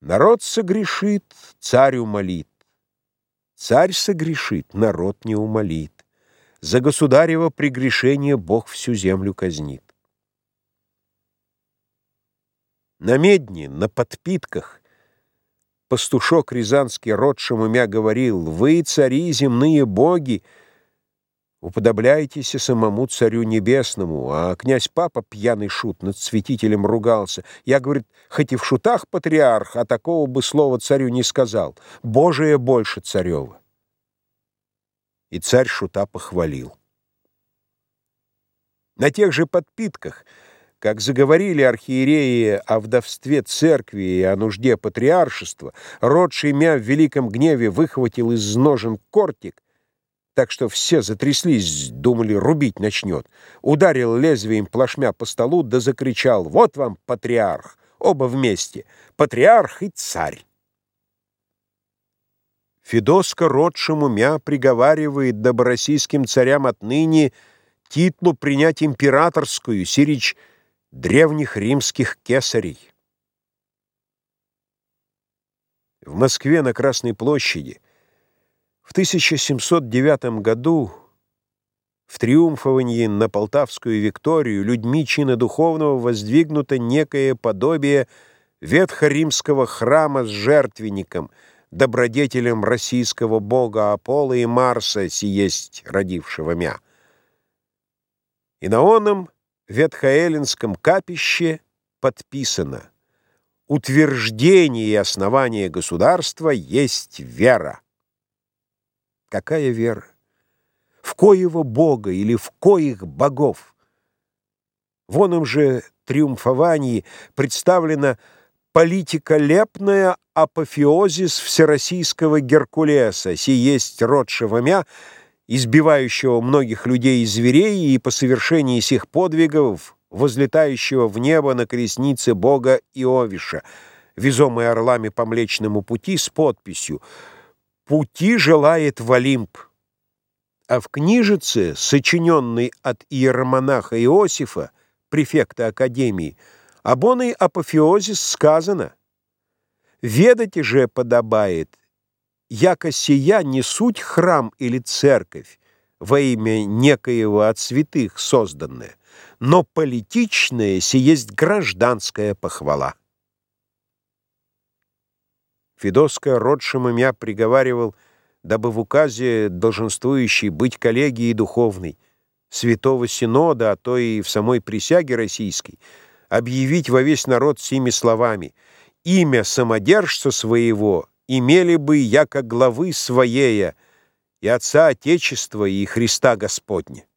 Народ согрешит, царь умолит. Царь согрешит, народ не умолит. За государево прегрешение Бог всю землю казнит. На медне, на подпитках Пастушок рязанский род шумумя говорил, «Вы, цари, земные боги, уподобляйтесь самому царю небесному». А князь-папа, пьяный шут, над святителем ругался. Я, говорит, хоть и в шутах патриарх, а такого бы слова царю не сказал. Божие больше царева. И царь шута похвалил. На тех же подпитках — как заговорили архиереи о вдовстве церкви и о нужде патриаршества, род Шеймя в великом гневе выхватил из ножен кортик, так что все затряслись, думали, рубить начнет. Ударил лезвием плашмя по столу, да закричал «Вот вам патриарх!» Оба вместе, патриарх и царь. Федоска род Шамумя приговаривает добороссийским царям отныне титлу принять императорскую, сирич – древних римских кесарей. В Москве на Красной площади в 1709 году в триумфовании на Полтавскую Викторию людьми чина духовного воздвигнуто некое подобие ветхоримского храма с жертвенником, добродетелем российского бога Аполло и Марса, сиесть родившего мя. И на оном ветхоэллинском капище подписано «Утверждение и основание государства есть вера». Какая вера? В коего бога или в коих богов? Вон им же триумфовании представлена политика лепная апофеозис всероссийского Геркулеса, сей есть род Шавамя, избивающего многих людей и зверей, и по совершении сих подвигов возлетающего в небо на колеснице бога Иовиша, везомой орлами по Млечному пути с подписью «Пути желает в Олимп». А в книжице, сочиненной от иеромонаха Иосифа, префекта Академии, об оной апофеозис сказано «Ведать же подобает яко сия не суть храм или церковь, во имя некоего от святых созданное, но политичное есть гражданская похвала. Федоска родшим имя приговаривал, дабы в указе долженствующей быть коллегией духовной, святого синода, а то и в самой присяге российской, объявить во весь народ сими словами «Имя самодержца своего имели бы, яко главы своея, и Отца Отечества, и Христа Господня.